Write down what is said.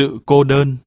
sự cô đơn.